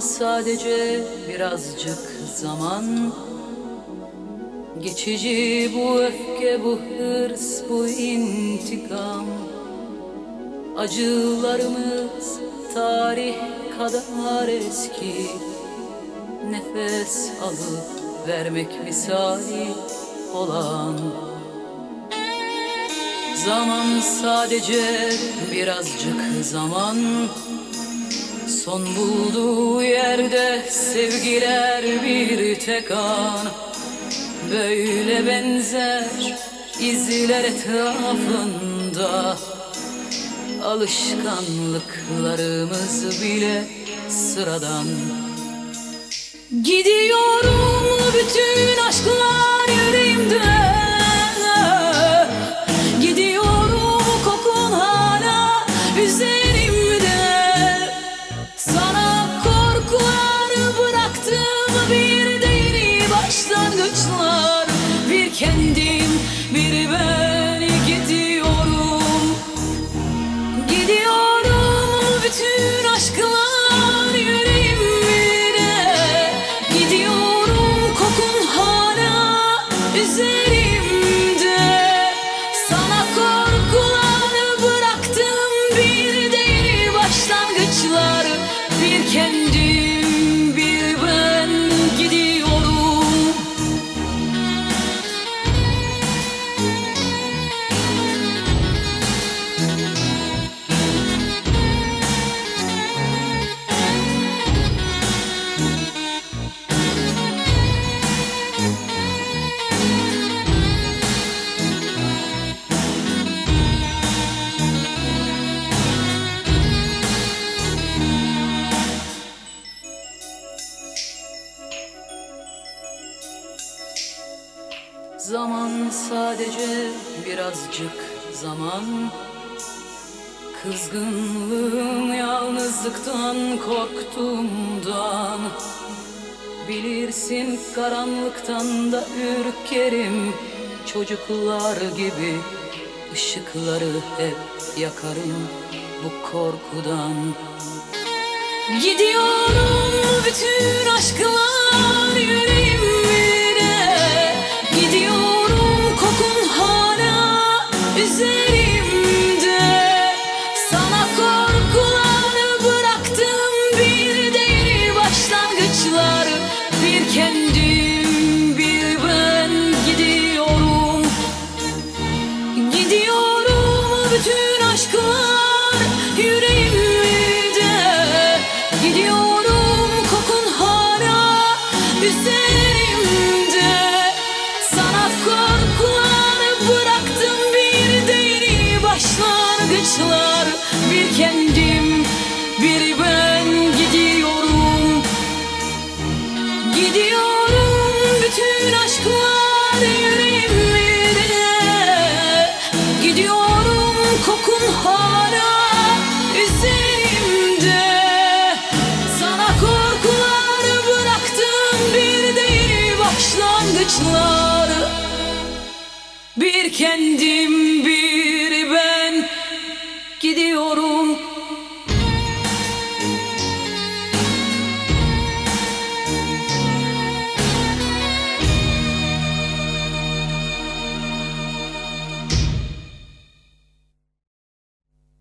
sadece birazcık zaman. Geçici bu öfke, bu hırs, bu intikam. Acılarımız tarih kadar eski. Nefes alıp vermek misali olan. Zaman sadece birazcık zaman Son bulduğu yerde sevgiler bir tek an. Böyle benzer izler etrafında. Alışkanlıklarımız bile sıradan. Gidiyorum bütün aşklar bütün aşklar yüreğimde sadece birazcık zaman. Kızgınlığım yalnızlıktan korktuğumdan. Bilirsin karanlıktan da ürkerim. Çocuklar gibi ışıkları hep yakarım bu korkudan. Gidiyorum bütün aşklar yüreğimde bir değil başlangıçlar. Bir kendim bir ben gidiyorum. Gidiyorum bütün